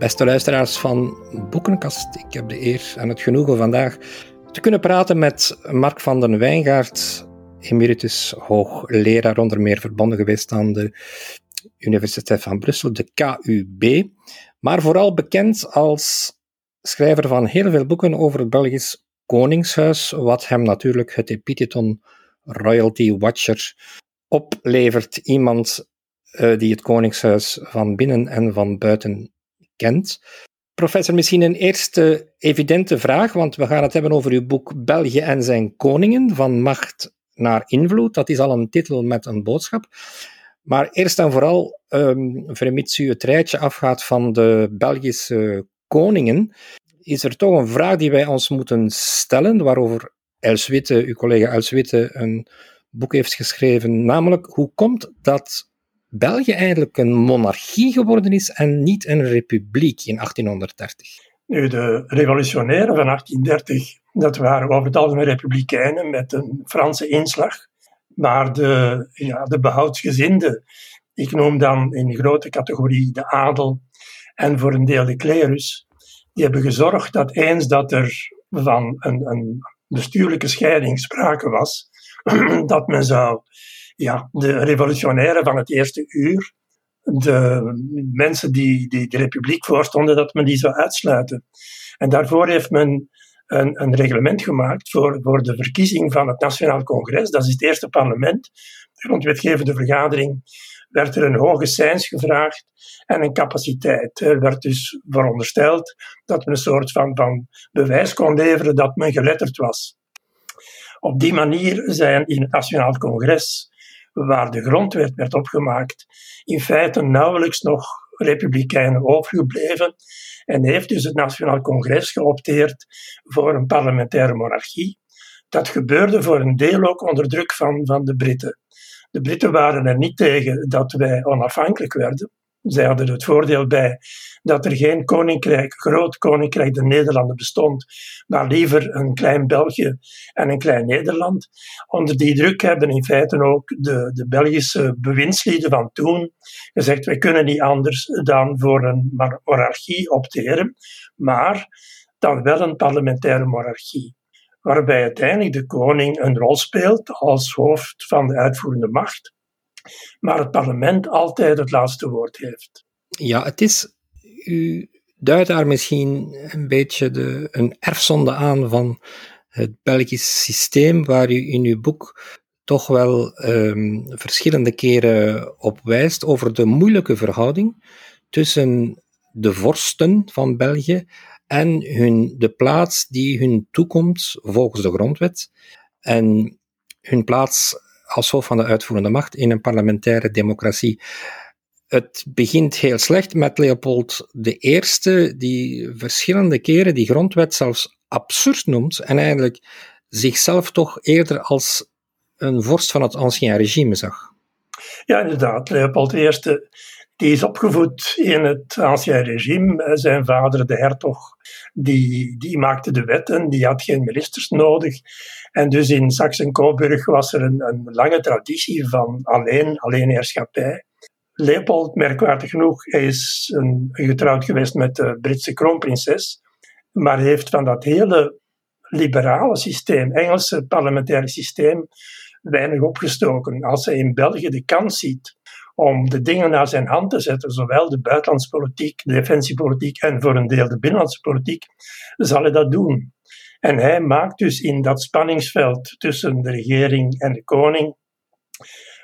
Beste luisteraars van Boekenkast, ik heb de eer en het genoegen vandaag te kunnen praten met Mark van den Wijngaard, emeritus hoogleraar onder meer verbonden geweest aan de Universiteit van Brussel, de KUB, maar vooral bekend als schrijver van heel veel boeken over het Belgisch Koningshuis, wat hem natuurlijk het epiteton Royalty Watcher oplevert. Iemand uh, die het Koningshuis van binnen en van buiten kent. Professor, misschien een eerste evidente vraag, want we gaan het hebben over uw boek België en zijn koningen, van macht naar invloed. Dat is al een titel met een boodschap. Maar eerst en vooral, um, vermits u het rijtje afgaat van de Belgische koningen, is er toch een vraag die wij ons moeten stellen, waarover Els Witte, uw collega Els Witte, een boek heeft geschreven, namelijk hoe komt dat België eigenlijk een monarchie geworden is en niet een republiek in 1830? Nu, de revolutionairen van 1830, dat waren over het algemeen republikeinen met een Franse inslag. Maar de, ja, de behoudsgezinden, ik noem dan in grote categorie de adel en voor een deel de klerus, die hebben gezorgd dat eens dat er van een, een bestuurlijke scheiding sprake was, dat men zou ja, de revolutionairen van het eerste uur, de mensen die, die de republiek voorstonden, dat men die zou uitsluiten. En daarvoor heeft men een, een reglement gemaakt voor, voor de verkiezing van het Nationaal Congres. Dat is het eerste parlement. De grondwetgevende vergadering werd er een hoge cijns gevraagd en een capaciteit. Er werd dus verondersteld dat men een soort van, van bewijs kon leveren dat men geletterd was. Op die manier zijn in het Nationaal Congres waar de grondwet werd opgemaakt, in feite nauwelijks nog republikeinen overgebleven en heeft dus het Nationaal Congres geopteerd voor een parlementaire monarchie. Dat gebeurde voor een deel ook onder druk van, van de Britten. De Britten waren er niet tegen dat wij onafhankelijk werden. Zij hadden het voordeel bij dat er geen koninkrijk, groot koninkrijk de Nederlanden bestond, maar liever een klein België en een klein Nederland. Onder die druk hebben in feite ook de, de Belgische bewindslieden van toen gezegd: wij kunnen niet anders dan voor een monarchie opteren, maar dan wel een parlementaire monarchie waarbij uiteindelijk de koning een rol speelt als hoofd van de uitvoerende macht maar het parlement altijd het laatste woord heeft. Ja, het is, u duidt daar misschien een beetje de, een erfzonde aan van het Belgisch systeem, waar u in uw boek toch wel um, verschillende keren op wijst over de moeilijke verhouding tussen de vorsten van België en hun, de plaats die hun toekomt volgens de grondwet. En hun plaats als hoofd van de uitvoerende macht in een parlementaire democratie. Het begint heel slecht met Leopold I, die verschillende keren die grondwet zelfs absurd noemt en eigenlijk zichzelf toch eerder als een vorst van het ancien regime zag. Ja, inderdaad. Leopold I die is opgevoed in het ancien regime. Zijn vader, de hertog, die, die maakte de wetten, die had geen ministers nodig. En dus in Saxe-Coburg was er een, een, lange traditie van alleen, alleenheerschappij. Leopold, merkwaardig genoeg, is een, getrouwd geweest met de Britse kroonprinses, maar heeft van dat hele liberale systeem, Engelse parlementaire systeem, weinig opgestoken. Als hij in België de kans ziet om de dingen naar zijn hand te zetten, zowel de buitenlandse politiek, de defensiepolitiek en voor een deel de binnenlandse politiek, zal hij dat doen. En hij maakt dus in dat spanningsveld tussen de regering en de koning,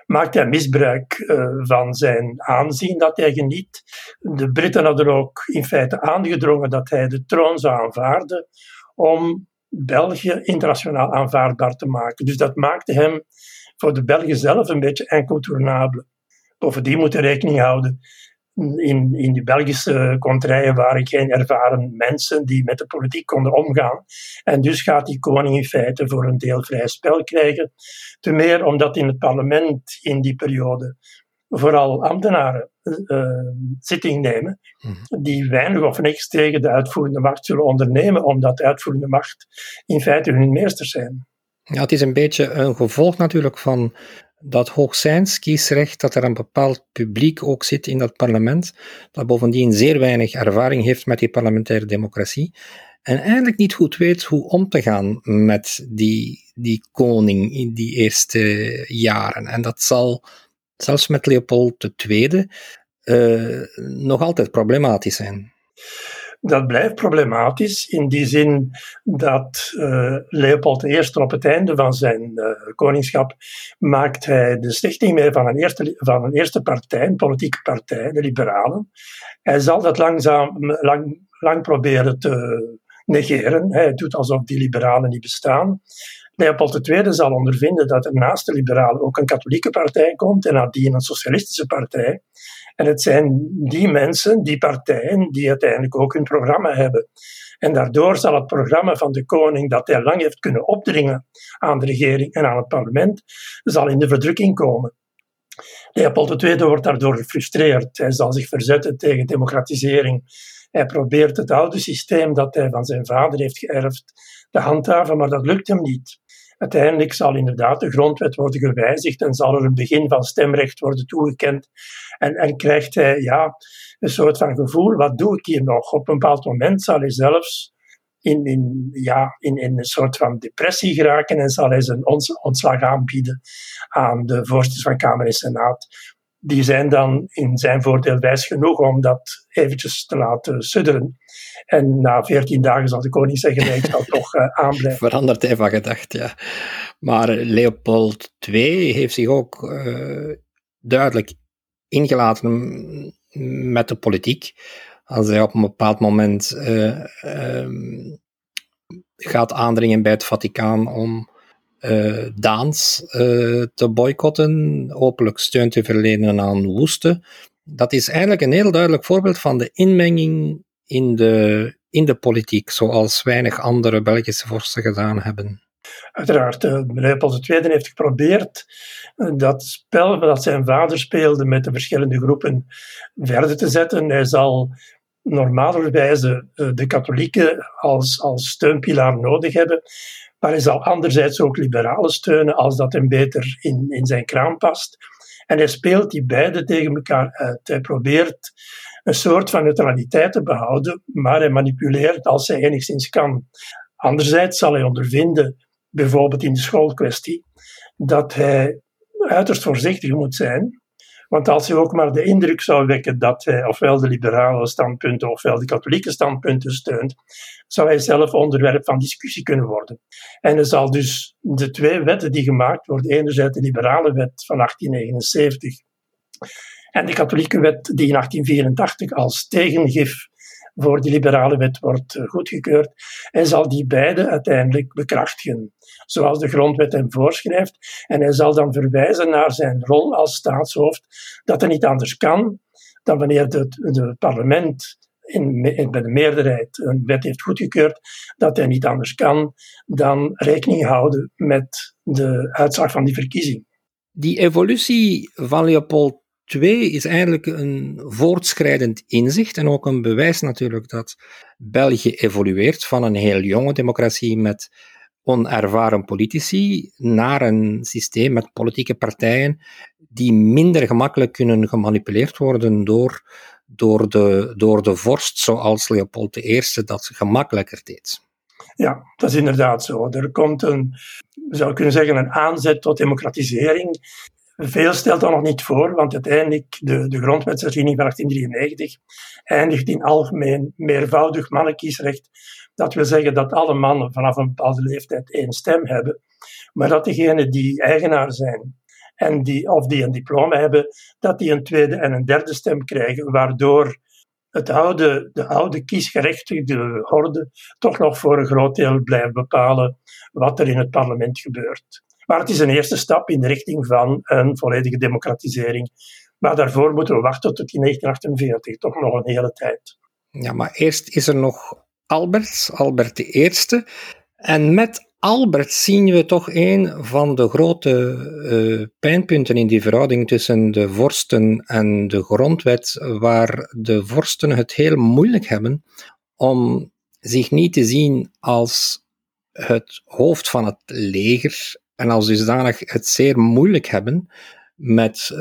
maakt hij misbruik uh, van zijn aanzien dat hij geniet. De Britten hadden ook in feite aangedrongen dat hij de troon zou aanvaarden om België internationaal aanvaardbaar te maken. Dus dat maakte hem voor de Belgen zelf een beetje incontournabel. Bovendien moet je rekening houden. In, in de Belgische contraien waren geen ervaren mensen die met de politiek konden omgaan. En dus gaat die koning in feite voor een deel vrij spel krijgen. Ten meer omdat in het parlement in die periode vooral ambtenaren uh, zitting nemen, mhm. die weinig of niks tegen de uitvoerende macht zullen ondernemen, omdat de uitvoerende macht in feite hun meesters zijn. Ja, het is een beetje een gevolg natuurlijk van dat hoogzijns kiesrecht, dat er een bepaald publiek ook zit in dat parlement, dat bovendien zeer weinig ervaring heeft met die parlementaire democratie, en eigenlijk niet goed weet hoe om te gaan met die, die koning in die eerste jaren. En dat zal zelfs met Leopold II uh, nog altijd problematisch zijn dat blijft problematisch in die zin dat uh, Leopold I op het einde van zijn uh, koningschap maakt hij de stichting mee van een, eerste, van een eerste partij, een politieke partij, de Liberalen. Hij zal dat langzaam, lang, lang proberen te negeren. Hij doet alsof die Liberalen niet bestaan. Leopold II zal ondervinden dat er naast de Liberalen ook een katholieke partij komt en nadien een socialistische partij. En het zijn die mensen, die partijen, die uiteindelijk ook hun programma hebben. En daardoor zal het programma van de koning, dat hij lang heeft kunnen opdringen aan de regering en aan het parlement, zal in de verdrukking komen. Leopold II wordt daardoor gefrustreerd. Hij zal zich verzetten tegen democratisering. Hij probeert het oude systeem dat hij van zijn vader heeft geërfd te handhaven, maar dat lukt hem niet. Uiteindelijk zal inderdaad de grondwet worden gewijzigd en zal er een begin van stemrecht worden toegekend. En, en krijgt hij ja, een soort van gevoel, wat doe ik hier nog? Op een bepaald moment zal hij zelfs in, in, ja, in, een soort van depressie geraken en zal hij zijn ontslag aanbieden aan de voorzitters van Kamer en Senaat. Die zijn dan in zijn voordeel wijs genoeg om dat eventjes te laten sudderen. En na veertien dagen zal de koning zeggen, nee, ik zal toch uh, aanblijven. Verandert hij van gedacht, ja. Maar Leopold II heeft zich ook uh, duidelijk ingelaten met de politiek. Als hij op een bepaald moment uh, gaat aandringen bij het Vaticaan om uh, Daans te boycotten, openlijk steun te verlenen aan Woeste. Dat is eigenlijk een heel duidelijk voorbeeld van de inmenging in de, in de politiek, zoals weinig andere Belgische vorsten gedaan hebben. Uiteraard, uh, Leopold II heeft geprobeerd dat spel dat zijn vader speelde met de verschillende groepen verder te zetten. Hij zal normalerwijze de katholieken als, als steunpilaar nodig hebben, maar hij zal anderzijds ook liberalen steunen als dat hem beter in, in zijn kraam past. En hij speelt die beide tegen elkaar uit. Hij probeert een soort van neutraliteit te behouden, maar hij manipuleert als hij enigszins kan. Anderzijds zal hij ondervinden, bijvoorbeeld in de schoolkwestie, dat hij uiterst voorzichtig moet zijn. Want als hij ook maar de indruk zou wekken dat hij ofwel de liberale standpunten ofwel de katholieke standpunten steunt, zou hij zelf onderwerp van discussie kunnen worden. En er zal dus de twee wetten die gemaakt worden, enerzijds de liberale wet van 1879 en de katholieke wet die in 1884 als tegengif voor die liberale wet wordt eh, goedgekeurd. Hij zal die beide uiteindelijk bekrachtigen, zoals de grondwet hem voorschrijft. En hij zal dan verwijzen naar zijn rol als staatshoofd, dat er niet anders kan dan wanneer het parlement in, bij de meerderheid een wet heeft goedgekeurd, dat hij niet anders kan dan rekening houden met de uitslag van die verkiezing. Die evolutie van Leopold Twee is eigenlijk een voortschrijdend inzicht en ook een bewijs natuurlijk dat België evolueert van een heel jonge democratie met onervaren politici naar een systeem met politieke partijen die minder gemakkelijk kunnen gemanipuleerd worden door, door, de, door de vorst, zoals Leopold I dat gemakkelijker deed. Ja, dat is inderdaad zo. Er komt een, we zouden kunnen zeggen, een aanzet tot democratisering veel stelt dat nog niet voor, want uiteindelijk de, de grondwetsherziening van 1893 eindigt in algemeen meervoudig mannenkiesrecht. Dat wil zeggen dat alle mannen vanaf een bepaalde leeftijd één stem hebben, maar dat degenen die eigenaar zijn en die, of die een diploma hebben, dat die een tweede en een derde stem krijgen, waardoor het oude, de oude kiesgerechtigde horde toch nog voor een groot deel blijft bepalen wat er in het parlement gebeurt. Maar het is een eerste stap in de richting van een volledige democratisering. Maar daarvoor moeten we wachten tot in 1948, toch nog een hele tijd. Ja, maar eerst is er nog Albert, Albert I. En met Albert zien we toch een van de grote uh, pijnpunten in die verhouding tussen de vorsten en de grondwet, waar de vorsten het heel moeilijk hebben om zich niet te zien als het hoofd van het leger en als dusdanig het zeer moeilijk hebben met uh,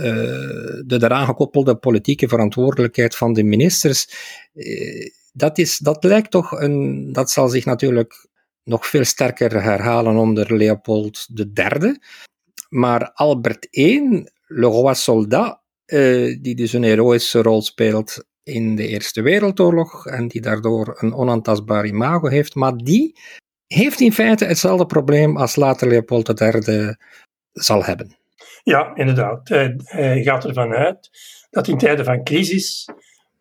de daaraan gekoppelde politieke verantwoordelijkheid van de ministers. Uh, dat, is, dat lijkt toch een. Dat zal zich natuurlijk nog veel sterker herhalen onder Leopold III. Maar Albert I, Le Roi Soldat, uh, die dus een heroïsche rol speelt in de Eerste Wereldoorlog en die daardoor een onaantastbaar imago heeft, maar die heeft in feite hetzelfde probleem als later Leopold III zal hebben. Ja, inderdaad. Hij gaat ervan uit dat in tijden van crisis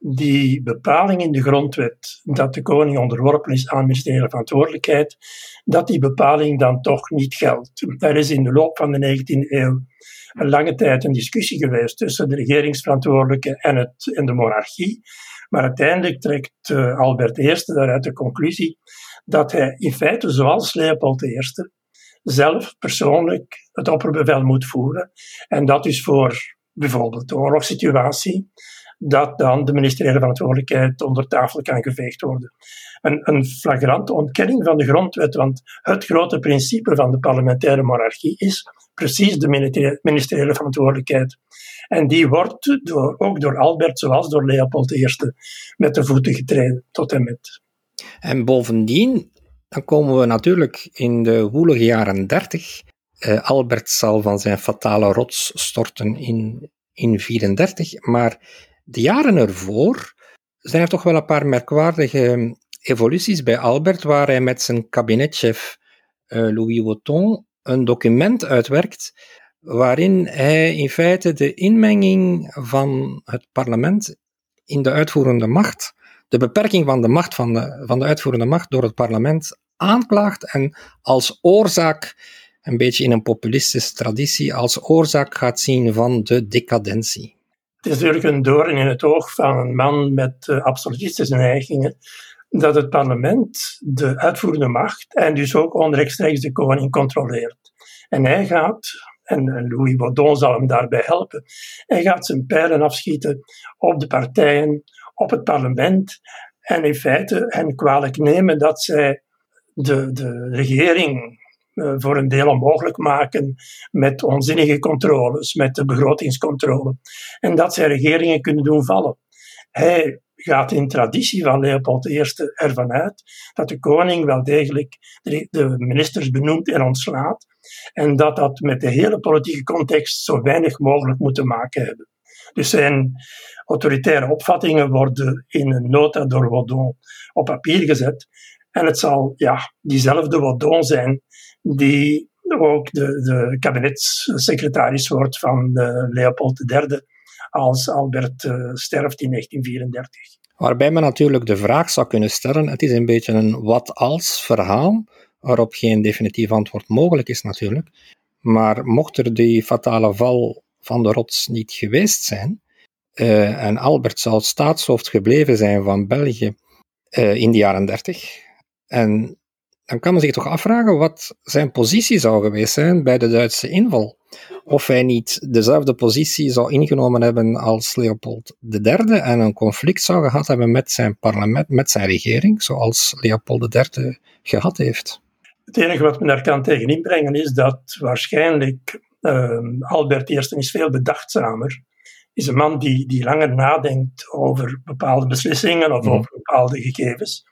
die bepaling in de grondwet dat de koning onderworpen is aan ministeriële verantwoordelijkheid, dat die bepaling dan toch niet geldt. Er is in de loop van de 19e eeuw een lange tijd een discussie geweest tussen de regeringsverantwoordelijke en, het, de monarchie. Maar uiteindelijk trekt uh, Albert I daaruit de conclusie dat hij in feite, zoals Leopold I, zelf persoonlijk het opperbevel moet voeren. En dat is voor bijvoorbeeld de oorlogssituatie, dat dan de ministeriële verantwoordelijkheid onder tafel kan geveegd worden. Een, een flagrante ontkenning van de grondwet, want het grote principe van de parlementaire monarchie is precies de ministeriële verantwoordelijkheid. En die wordt door, ook door Albert, zoals door Leopold I, met de voeten getreden, tot en met. En bovendien, dan komen we natuurlijk in de woelige jaren 30. Uh, eh, Albert zal van zijn fatale rots storten in, in 34, maar de jaren ervoor zijn er toch wel een paar merkwaardige evoluties bij Albert, waar hij met zijn kabinetchef uh, Louis Wotton een document uitwerkt waarin hij in feite de inmenging van het parlement in de uitvoerende macht, de beperking van de macht van de, van de uitvoerende macht door het parlement aanklaagt en als oorzaak, een beetje in een populistische traditie, als oorzaak gaat zien van de decadentie. Het is natuurlijk een doorn in het oog van een man met uh, absolutistische neigingen dat het parlement de uitvoerende macht en dus ook onrechtstreeks de koning controleert. En hij gaat, en Louis Baudon zal hem daarbij helpen, hij gaat zijn pijlen afschieten op de partijen, op het parlement en in feite hen kwalijk nemen dat zij de, de regering voor een deel onmogelijk maken met onzinnige controles, met de begrotingscontrole. En dat zij regeringen kunnen doen vallen. Hij gaat in traditie van Leopold I ervan uit dat de koning wel degelijk de ministers benoemt en ontslaat. En dat dat met de hele politieke context zo weinig mogelijk moet te maken hebben. Dus zijn autoritaire opvattingen worden in een nota door Waudon op papier gezet. En het zal ja, diezelfde Waudon zijn die ook de, de kabinetssecretaris wordt van uh, Leopold III als Albert uh, sterft in 1934. Waarbij men natuurlijk de vraag zou kunnen stellen, het is een beetje een wat-als verhaal, waarop geen definitief antwoord mogelijk is natuurlijk. Maar mocht er die fatale val van de rots niet geweest zijn, uh, en Albert zou staatshoofd gebleven zijn van België in de jaren 30, en dan kan men zich toch afvragen wat zijn positie zou geweest zijn bij de Duitse inval. Of hij niet dezelfde positie zou ingenomen hebben als Leopold III en een conflict zou gehad hebben met zijn parlement, met zijn regering, zoals Leopold III gehad heeft. Het enige wat men daar kan tegen inbrengen is dat waarschijnlijk uh, Albert I is veel bedachtzamer. Is een man die, die langer nadenkt over bepaalde beslissingen of mhm. over bepaalde gegevens.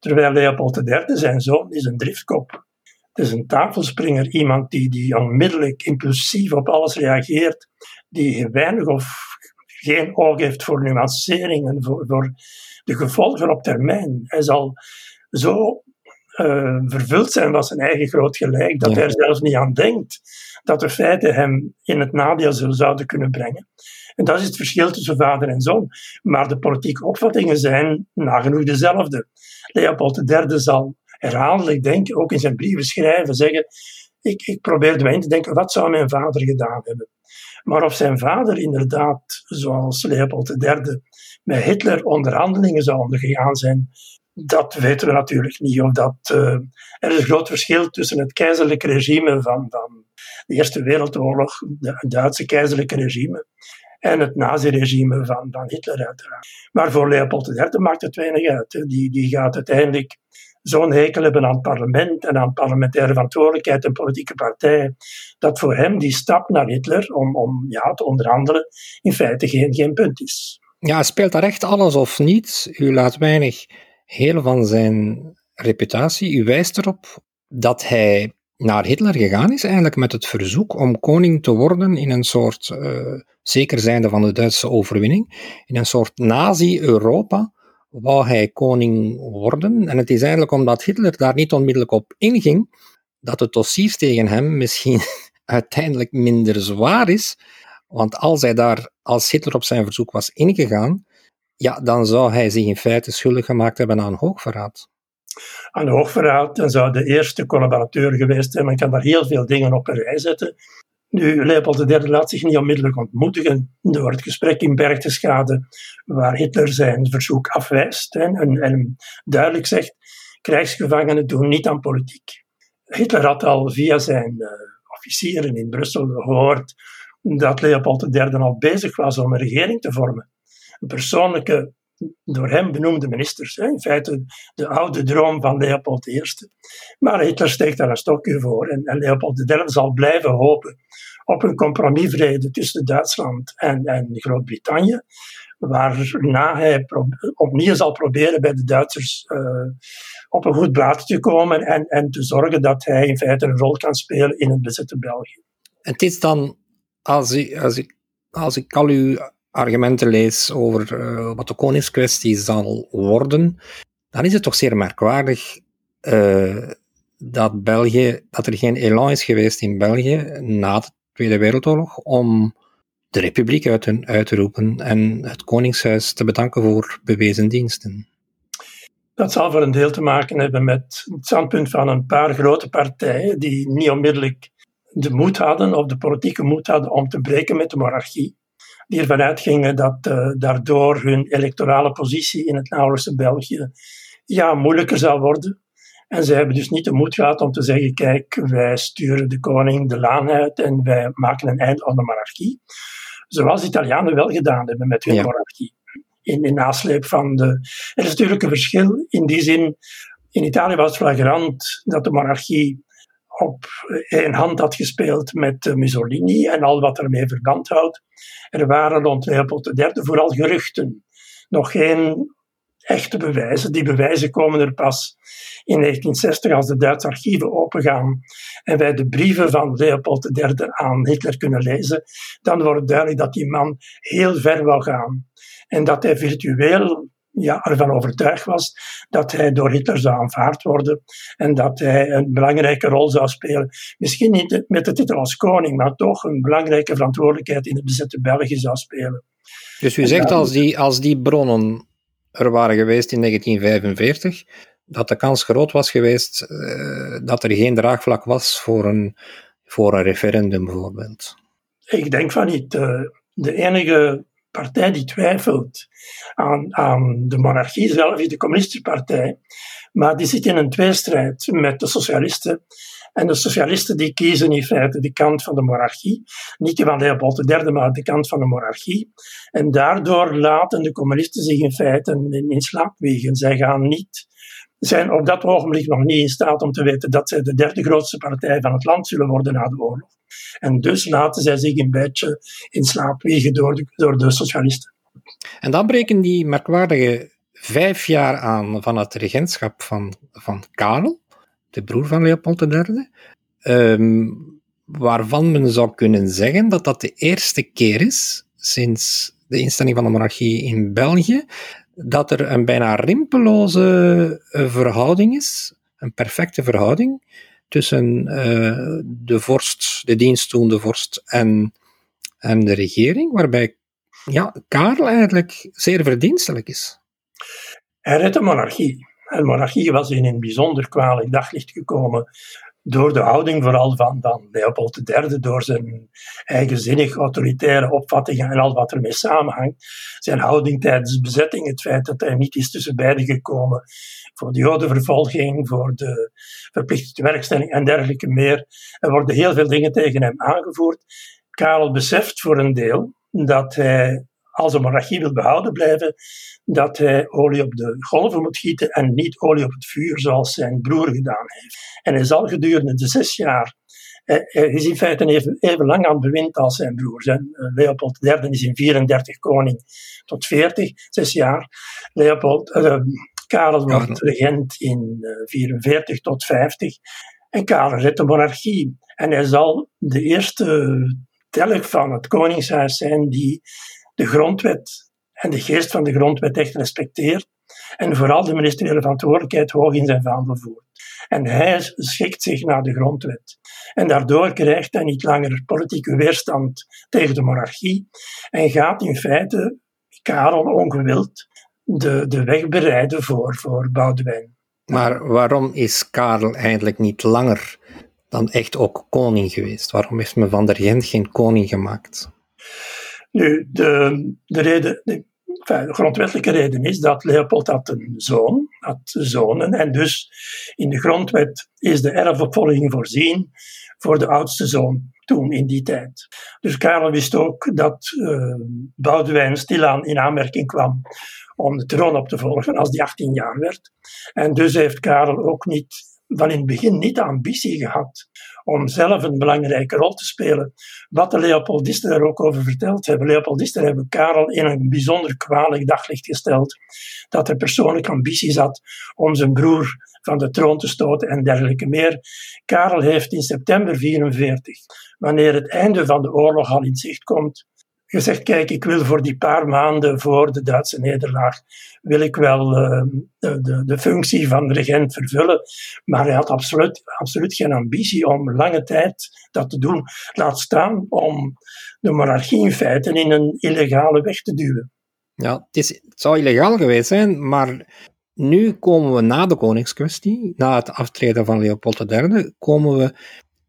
Terwijl Leopold III, zijn zoon, is een driftkop. Het is een tafelspringer, iemand die, die onmiddellijk impulsief op alles reageert, die weinig of geen oog heeft voor nuanceringen, voor, voor de gevolgen op termijn. Hij zal zo uh, vervuld zijn van zijn eigen groot gelijk, dat hij er zelfs niet aan denkt dat de feiten hem in het nadeel zouden kunnen brengen. En dat is het verschil tussen vader en zoon. Maar de politieke opvattingen zijn nagenoeg dezelfde. Leopold III zal herhaaldelijk denken, ook in zijn brieven schrijven, zeggen: ik, ik probeerde mij in te denken, wat zou mijn vader gedaan hebben? Maar of zijn vader inderdaad, zoals Leopold III, met Hitler onderhandelingen zou ondergegaan zijn, dat weten we natuurlijk niet. Of dat, uh, er is een groot verschil tussen het keizerlijke regime van, van de Eerste Wereldoorlog, het Duitse keizerlijke regime, en het naziregime van, van Hitler uiteraard. Maar voor Leopold III maakt het weinig uit. Die, die gaat uiteindelijk zo'n hekel hebben aan het parlement en aan parlementaire verantwoordelijkheid en politieke partijen, dat voor hem die stap naar Hitler om, om ja, te onderhandelen in feite geen, geen punt is. Ja, speelt daar echt alles of niet? U laat weinig heel van zijn reputatie. Wijst erop dat hij naar Hitler gegaan is, eigenlijk met het verzoek om koning te worden in een soort, uh, zeker zijnde van de Duitse overwinning, in een soort nazi-Europa, wou hij koning worden. En het is eigenlijk omdat Hitler daar niet onmiddellijk op inging, dat het dossier tegen hem misschien uiteindelijk minder zwaar is. Want als hij daar, als Hitler op zijn verzoek was ingegaan, ja, dan zou hij zich in feite schuldig gemaakt hebben aan hoogverraad. Aan hoogverraad en zou de eerste collaborateur geweest zijn. Men kan daar heel veel dingen op een rij zetten. Nu, Leopold III laat zich niet onmiddellijk ontmoedigen door het gesprek in Berchtesgade, waar Hitler zijn verzoek afwijst en, en duidelijk zegt: krijgsgevangenen doen niet aan politiek. Hitler had al via zijn uh, officieren in Brussel gehoord dat Leopold III al bezig was om een regering te vormen. Persoonlijke, door hem benoemde ministers. In feite de oude droom van Leopold I. Maar Hitler steekt daar een stokje voor. En, en Leopold III zal blijven hopen op een compromisvrede tussen Duitsland en, en Groot-Brittannië. Waarna hij opnieuw zal proberen bij de Duitsers uh, op een goed blad te komen en, en te zorgen dat hij in feite een rol kan spelen in het bezette België. Het is dan als ik, als ik, als ik al uw argumenten lees over uh, wat de koningskwestie zal worden, dan is het toch zeer merkwaardig uh, dat, België, dat er geen elan is geweest in België na de Tweede Wereldoorlog om de republiek uit, uit te roepen en het koningshuis te bedanken voor bewezen diensten. Dat zal voor een deel te maken hebben met het standpunt van een paar grote partijen die niet onmiddellijk de moed hadden, of de politieke moed hadden, om te breken met de monarchie. Die ervan uitgingen dat uh, daardoor hun electorale positie in het nauwelijkse België ja, moeilijker zou worden. En ze hebben dus niet de moed gehad om te zeggen: kijk, wij sturen de koning de laan uit en wij maken een eind aan de monarchie. Zoals de Italianen wel gedaan hebben met hun monarchie. In, in nasleep van de. Er is natuurlijk een verschil in die zin. In Italië was het flagrant dat de monarchie op één hand had gespeeld met Mussolini en al wat ermee verband houdt. Er waren rond Leopold III vooral geruchten, nog geen echte bewijzen. Die bewijzen komen er pas in 1960 als de Duitse archieven opengaan en wij de brieven van Leopold III aan Hitler kunnen lezen. Dan wordt duidelijk dat die man heel ver wil gaan en dat hij virtueel ja, ervan overtuigd was dat hij door Hitler zou aanvaard worden en dat hij een belangrijke rol zou spelen. Misschien niet met de titel als koning, maar toch een belangrijke verantwoordelijkheid in het bezette België zou spelen. Dus u zegt als die, als die bronnen er waren geweest in 1945, dat de kans groot was geweest uh, dat er geen draagvlak was voor een, voor een referendum bijvoorbeeld? Ik denk van niet. Uh, de enige partij die twijfelt aan, aan de monarchie zelf de Communistische Partij. Maar die zit in een tweestrijd met de socialisten. En de socialisten die kiezen in feite de kant van de monarchie. Niet die van Leopold III, maar de kant van de monarchie. En daardoor laten de communisten zich in feite in, in slaap wegen. Zij gaan niet zijn op dat ogenblik nog niet in staat om te weten dat zij de derde grootste partij van het land zullen worden na de oorlog. En dus laten zij zich een beetje in slaap wiegen door de, door de socialisten. En dan breken die merkwaardige vijf jaar aan van het regentschap van, van Karel, de broer van Leopold III, um, waarvan men zou kunnen zeggen dat dat de eerste keer is sinds de instelling van de monarchie in België dat er een bijna rimpeloze eh, verhouding is, een perfecte verhouding tussen uh, de vorst, de dienstdoende vorst en, en de regering, waarbij ja, Karel eigenlijk zeer verdienstelijk is. Hij redt de monarchie. De monarchie was in een bijzonder kwalijk daglicht gekomen door de houding vooral van, van Leopold III, door zijn eigenzinnig autoritaire opvattingen en al wat ermee samenhangt. Zijn houding tijdens de bezetting, het feit dat hij niet is tussen beiden gekomen voor de jodenvervolging, voor de verplichte werkstelling en dergelijke meer. Er worden heel veel dingen tegen hem aangevoerd. Karel beseft voor een deel dat hij als de monarchie wil behouden blijven, dat hij olie op de golven moet gieten en niet olie op het vuur, zoals zijn broer gedaan heeft. En hij zal gedurende de zes jaar hij is in feite even, even lang aan het bewind als zijn broer. Zijn, eh, Leopold III is in 34 koning tot 40, zes jaar. Leopold, uh, Karel wordt regent in 44 tot 50. En Karel redt de monarchie. En hij zal de eerste telg van het koningshuis zijn die de grondwet en de geest van de grondwet echt respecteert. En vooral de ministeriële verantwoordelijkheid hoog in zijn vaandel voert. En hij schikt zich naar de grondwet. En daardoor krijgt hij niet langer politieke weerstand tegen de monarchie en gaat in feite, Karel ongewild, de, de weg bereiden voor, voor Boudewijn. Maar waarom is Karel eigenlijk niet langer dan echt ook koning geweest? Waarom heeft men van der Gent geen koning gemaakt? Nu, de, de reden, de, de grondwettelijke reden is dat Leopold had een zoon, had zonen, en dus in de grondwet is de erfopvolging voorzien voor de oudste zoon toen in die tijd. Dus Karel wist ook dat uh, Boudewijn stilaan in aanmerking kwam om de troon op te volgen als hij 18 jaar werd. En dus heeft Karel ook niet, van in het begin niet de ambitie gehad om zelf een belangrijke rol te spelen. Wat de Leopoldisten er ook over verteld hebben. Leopoldisten hebben Karel in een bijzonder kwalijk daglicht gesteld. Dat hij persoonlijk ambities had om zijn broer van de troon te stoten en dergelijke meer. Karel heeft in september 44, wanneer het einde van de oorlog al in zicht komt, gezegd, kijk, ik wil voor die paar maanden voor de Duitse nederlaag, wil ik wel uh, de, de, functie van regent vervullen. Maar hij had absoluut, absoluut geen ambitie om lange tijd dat te doen. Laat staan om de monarchie in feite in een illegale weg te duwen. Ja, het, is, zou illegaal geweest zijn, maar nu komen we na de koningskwestie, na het aftreden van Leopold III, komen we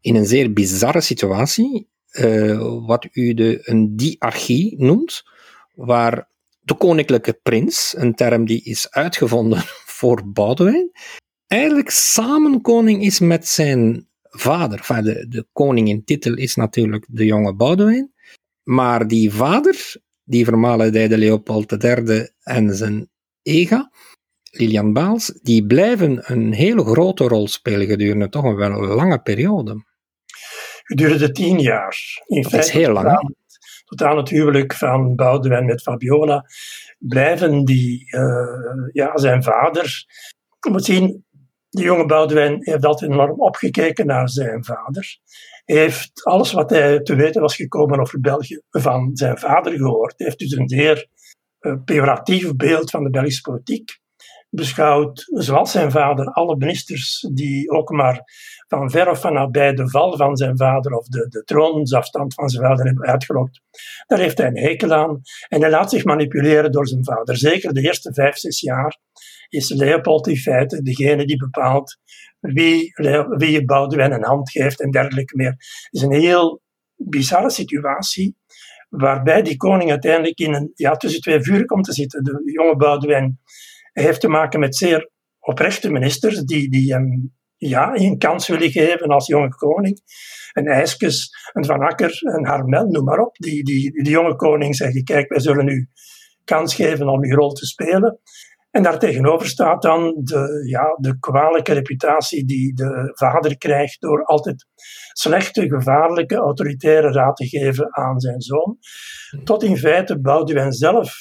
in een zeer bizarre situatie, wat u de, een diarchie noemt, waar de koninklijke prins, een term die is uitgevonden voor Boudewijn, eigenlijk samen koning is met zijn vader. Enfin, de, de koning in titel is natuurlijk de jonge Boudewijn, maar die vader, die vermalendijde Leopold III en zijn ega, Lilian Baals, die blijven een hele grote rol spelen gedurende toch een wel lange periode. Gedurende tien jaar. In dat is heel lang. Tot aan het huwelijk van Boudewijn met Fabiola blijven die, uh, ja, zijn vader. Je moet zien, de jonge Boudewijn heeft altijd enorm opgekeken naar zijn vader. Hij heeft alles wat hij te weten was gekomen over België van zijn vader gehoord. Hij heeft dus een zeer uh, pejoratief beeld van de Belgische politiek beschouwt, zoals zijn vader, alle ministers die ook maar van ver of van nabij de val van zijn vader of de, de troonsafstand van zijn vader hebben uitgelokt. Daar heeft hij een hekel aan en hij laat zich manipuleren door zijn vader. Zeker de eerste vijf, zes jaar is Leopold in feite degene die bepaalt wie, wie Boudewijn een hand geeft en dergelijke meer. Het is een heel bizarre situatie waarbij die koning uiteindelijk in een, ja, tussen twee vuren komt te zitten. De jonge Boudewijn hij heeft te maken met zeer oprechte ministers die, die hem ja, een kans willen geven als jonge koning. Een IJskes, een Van Akker, een Harmel, noem maar op. Die, die, die jonge koning zeggen, kijk, wij zullen u kans geven om uw rol te spelen. En daartegenover staat dan de, ja, de kwalijke reputatie die de vader krijgt door altijd slechte, gevaarlijke, autoritaire raad te geven aan zijn zoon. Tot in feite Boudewijn zelf.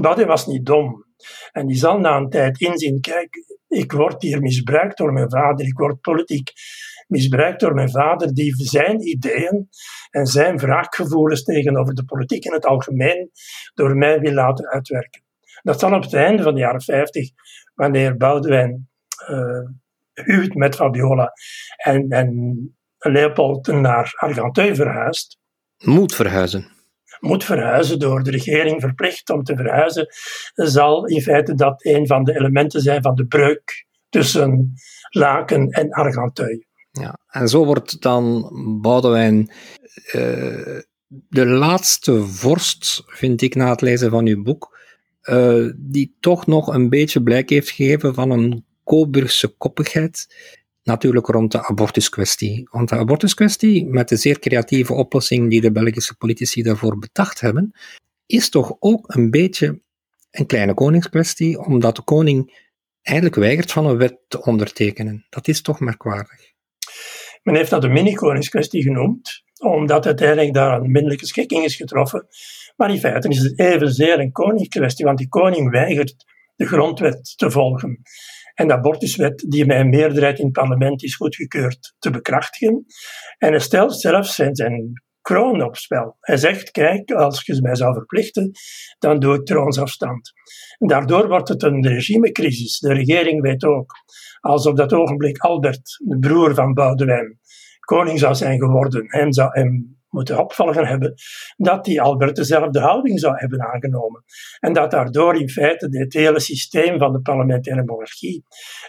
Boudewijn was niet dom. En die zal na een tijd inzien, kijk, ik word hier misbruikt door mijn vader, ik word politiek misbruikt door mijn vader, die zijn ideeën en zijn wraakgevoelens tegenover de politiek in het algemeen door mij wil laten uitwerken. Dat zal op het einde van de jaren 50, wanneer Boudewijn uh, huwt met Fabiola en, en Leopold naar Argenteuil verhuist. Moet verhuizen moet verhuizen, door de regering verplicht om te verhuizen, zal in feite dat een van de elementen zijn van de breuk tussen Laken en Argenteuil. Ja, en zo wordt dan Boudewijn uh, de laatste vorst, vind ik na het lezen van uw boek, uh, die toch nog een beetje blijk heeft gegeven van een Coburgse koppigheid natuurlijk rond de abortuskwestie. Want de abortuskwestie, met de zeer creatieve oplossing die de Belgische politici daarvoor bedacht hebben, is toch ook een beetje een kleine koningskwestie, omdat de koning eigenlijk weigert van een wet te ondertekenen. Dat is toch merkwaardig. Men heeft dat een mini-koningskwestie genoemd, omdat uiteindelijk daar een minderlijke schikking is getroffen. Maar in feite is het evenzeer een koningskwestie, want die koning weigert de grondwet te volgen. En de abortuswet, die bij een meerderheid in het parlement is goedgekeurd, te bekrachtigen. En hij stelt zelfs zijn, zijn kroon op spel. Hij zegt, kijk, als je mij zou verplichten, dan doe ik troonsafstand. Daardoor wordt het een regimecrisis. De regering weet ook, als op dat ogenblik Albert, de broer van Boudewijn, koning zou zijn geworden, hem zou hem moeten opvolgen hebben, dat die Albert dezelfde houding zou hebben aangenomen. En dat daardoor in feite dit hele systeem van de parlementaire monarchie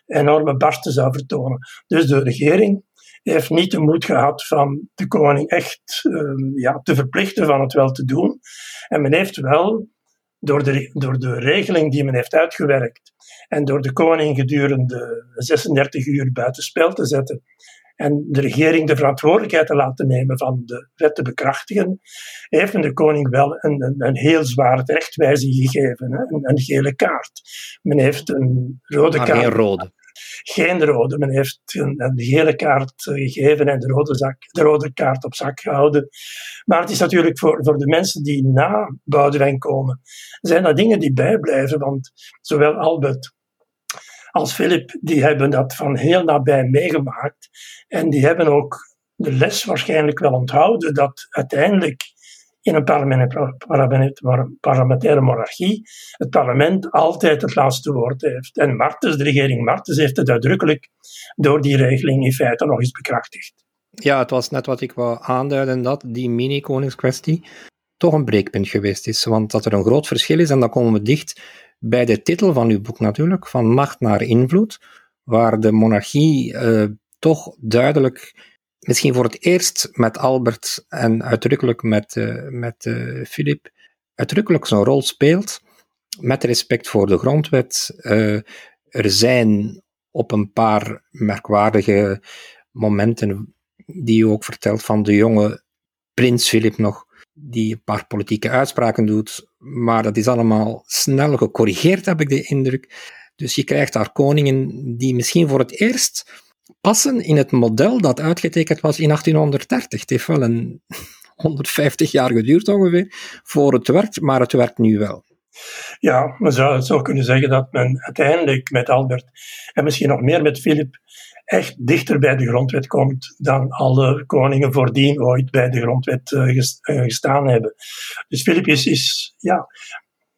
enorme barsten zou vertonen. Dus de regering heeft niet de moed gehad van de koning echt uh, ja, te verplichten van het wel te doen. En men heeft wel, door de, door de regeling die men heeft uitgewerkt en door de koning gedurende 36 uur buiten spel te zetten, en de regering de verantwoordelijkheid te laten nemen van de wet te bekrachtigen, heeft de koning wel een, een, een heel zware terechtwijzing gegeven, hè? Een, een, gele kaart. Men heeft een rode maar kaart. Geen rode. Geen rode. Men heeft een, een gele kaart gegeven en de rode, zak, de rode kaart op zak gehouden. Maar het is natuurlijk voor, voor de mensen die na Boudewijn komen, zijn dat dingen die bijblijven. Want zowel Albert als Philip, die hebben dat van heel nabij meegemaakt. En die hebben ook de les waarschijnlijk wel onthouden dat uiteindelijk in een parlementaire monarchie het parlement altijd het laatste woord heeft. En Martens, de regering Martens, heeft het uitdrukkelijk door die regeling in feite nog eens bekrachtigd. Ja, het was net wat ik wou aanduiden, dat die mini-koningskwestie toch een breekpunt geweest is. Want dat er een groot verschil is, en dan komen we dicht bij de titel van uw boek natuurlijk, van macht naar invloed, waar de monarchie uh, toch duidelijk, misschien voor het eerst met Albert en uitdrukkelijk met, uh, met uh, Philip, uitdrukkelijk zo'n rol speelt, met respect voor de grondwet. er zijn op een paar merkwaardige momenten, die u ook vertelt van de jonge prins Philip nog, die een paar politieke uitspraken doet, maar dat is allemaal snel gecorrigeerd, heb ik de indruk. Dus je krijgt daar koningen die misschien voor het eerst passen in het model dat uitgetekend was in 1830. Het heeft wel een 150 jaar geduurd ongeveer voor het werkt, maar het werkt nu wel. Ja, men zou zo kunnen zeggen dat men uiteindelijk met Albert en misschien nog meer met Philip echt dichter bij de grondwet komt dan alle koningen voordien ooit bij de grondwet uh, gestaan hebben. Dus Philip is, ja,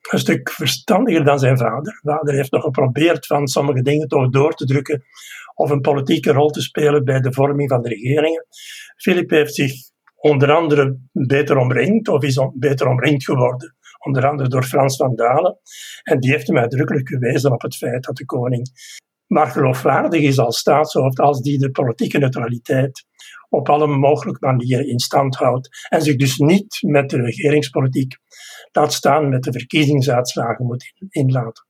een stuk verstandiger dan zijn vader. Vader heeft nog geprobeerd van sommige dingen toch door te drukken of een politieke rol te spelen bij de vorming van de regeringen. Philip heeft zich onder andere beter omringd, of is beter omringd geworden, onder andere door Frans van Dalen. En die heeft hem uitdrukkelijk gewezen op het feit dat de koning maar geloofwaardig is als staatshoofd als die de politieke neutraliteit op alle mogelijke manieren in stand houdt en zich dus niet met de regeringspolitiek laat staan met de verkiezingsuitslagen moet inlaten.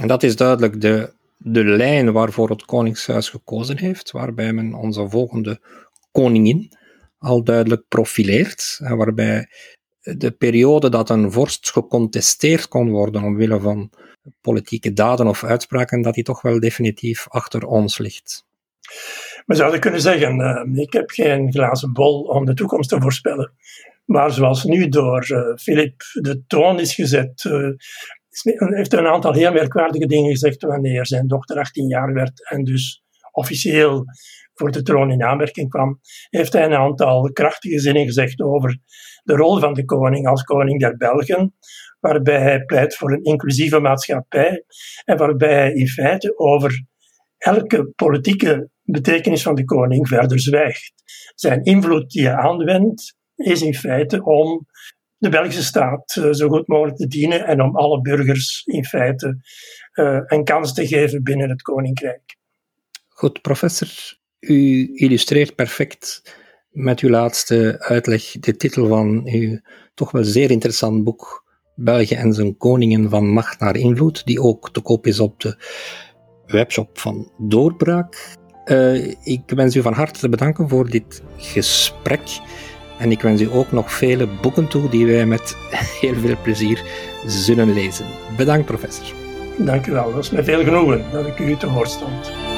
En dat is duidelijk de, de lijn waarvoor het Koningshuis gekozen heeft, waarbij men onze volgende koningin al duidelijk profileert, en waarbij de periode dat een vorst gecontesteerd kon worden omwille van politieke daden of uitspraken, dat die toch wel definitief achter ons ligt. We zouden kunnen zeggen, uh, ik heb geen glazen bol om de toekomst te voorspellen. Maar zoals nu door uh, Philip de toon is gezet, uh, heeft hij een aantal heel merkwaardige dingen gezegd wanneer zijn dochter 18 jaar werd en dus officieel voor de troon in aanmerking kwam, heeft hij een aantal krachtige zinnen gezegd over de rol van de koning als koning der Belgen, waarbij hij pleit voor een inclusieve maatschappij en waarbij hij in feite over elke politieke betekenis van de koning verder zwijgt. Zijn invloed die hij aanwendt is in feite om de Belgische staat eh, zo goed mogelijk te dienen en om alle burgers in feite uh, een kans te geven binnen het koninkrijk. Goed, professor, u illustreert perfect met uw laatste uitleg de titel van uw toch wel zeer interessant boek België en zijn koningen van macht naar invloed, die ook te koop is op de webshop van Doorbraak. Uh, ik wens u van harte te bedanken voor dit gesprek. En ik wens u ook nog vele boeken toe die wij met heel veel plezier zullen lezen. Bedankt, professor. Dank u wel. Het was met veel genoegen dat ik u te woord stond.